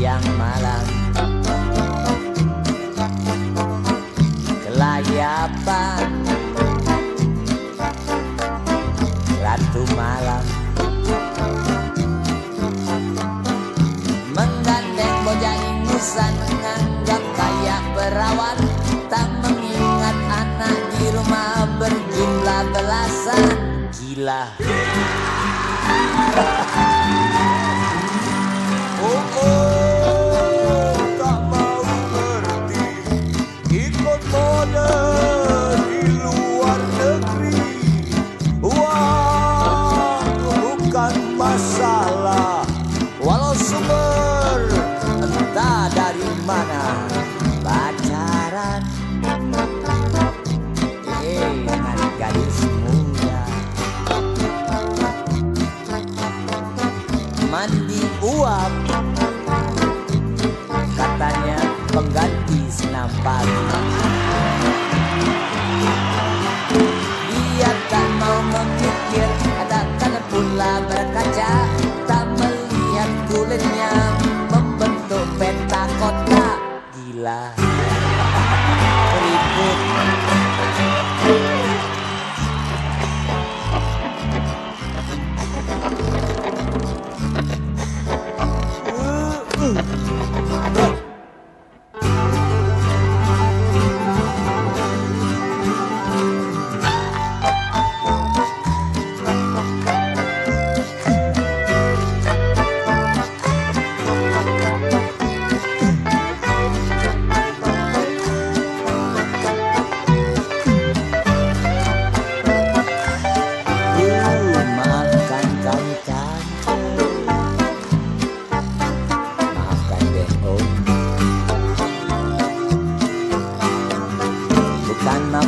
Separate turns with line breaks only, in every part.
yang malam, Kelayapan. Ratu malam. Menggandeng bojang ingusan Menganggap kayak perawan. Tak mengingat anak di rumah berjumlah belasan. Gila. Good morning. Pengganti senam pagi. Dia tak mau memikir Katakan pula berkaca. Tak melihat kulitnya Membentuk peta kotak Gila. Keriput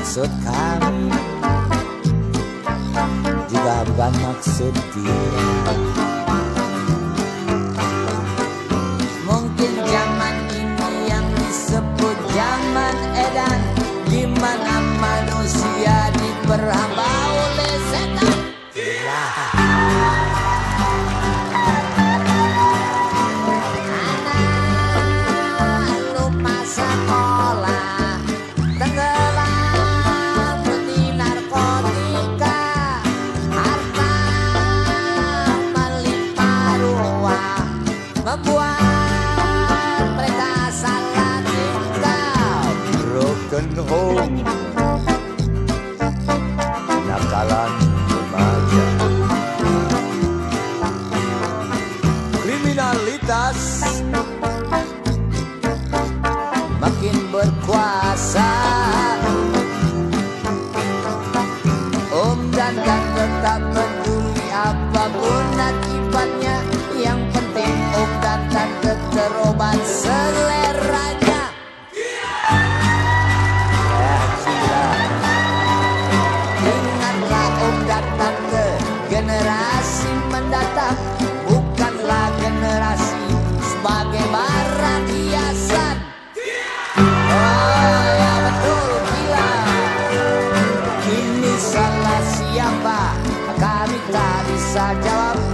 maksud kami Juga bukan maksud dia. Mungkin zaman ini yang disebut zaman edan di mana manusia diperhamba Membuat mereka salah tingkah
broken home. Nakalan remaja. Kriminalitas.
Makin berkuasa jawab